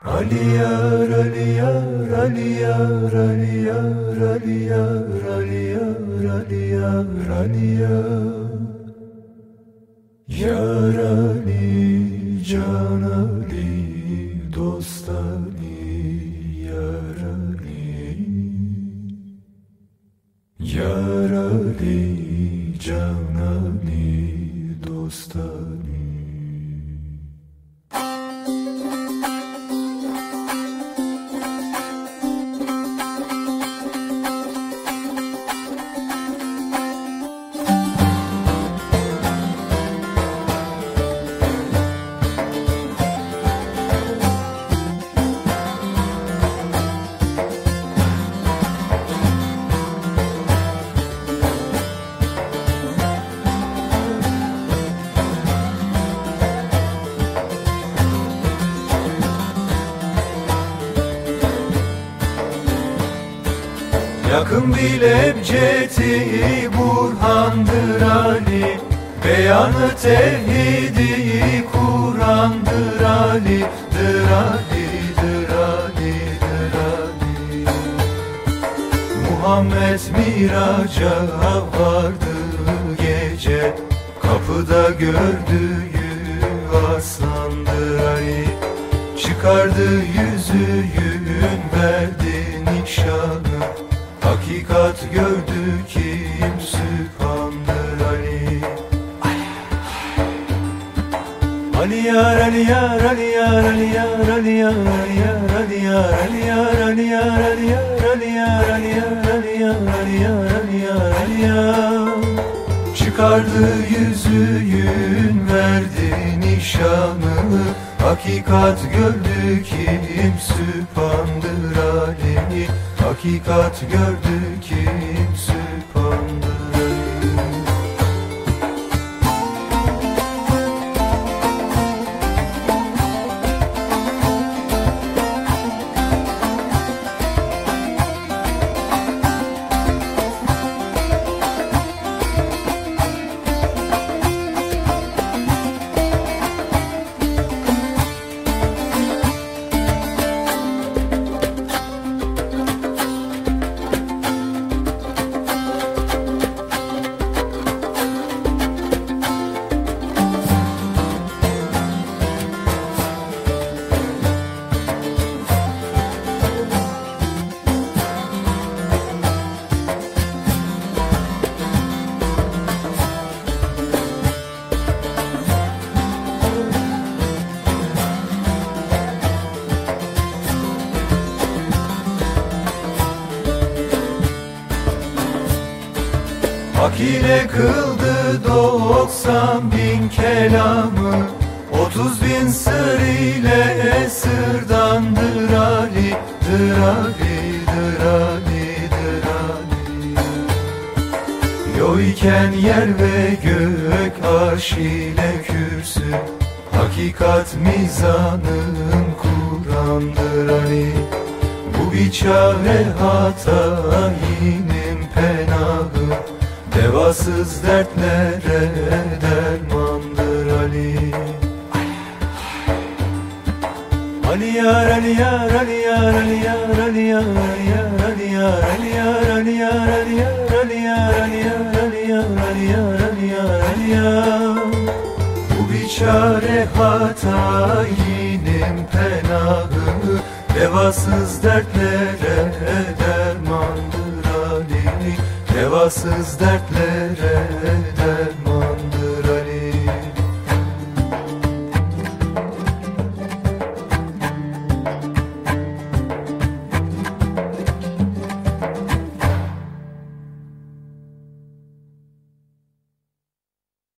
Ali yar, Ali yar, Ali yar, Ali yar, Ali yar, Ali yar, Ali yar, Ali yar. Ali, Can Ali, Dost Ali, Yar Ali. Yar Ali, Can Ali, Dost Ali. Yakın bilemceti Burhan'dır Ali. Beyanı tevhidi Kur'an'dır Ali. Dır Ali, dır Ali, dır Ali. Muhammed miraca vardı gece. Kapıda gördüğü aslandır Ali. Çıkardı yüzüğün verdi nişanı Hakikat gördü kim sübhandır Ali Ali yar Ali yar Ali yar Ali yar Ali yar Ali yar Ali yar Ali yar Ali yar Ali yar Ali yar Ali yar Ali yar Ali yar Ali yar Çıkardı yüzüğün verdi nişanı Hakikat gördük ilim süpandır alemi. Hakikat gördük ilim Hak ile kıldı doksan bin kelamı. Otuz bin sır ile esirdandır Ali. Dır Ali, dır Ali, dır Ali. Yo iken yer ve gök arş ile kürsü. Hakikat mizanın Kur'an'dır Ali. Bu biçare hatayinin penahı Devasız dertlere dermandır Ali Ali yar Ali yar Ali yar Ali yar Ali yar Ali yar Ali yar Ali yar Ali yar Ali yar Ali yar Ali yar Ali yar Ali yar Ali yar Bu biçare hatayinin penahı Devasız dertlere dermandır Vefasız dertlere derman.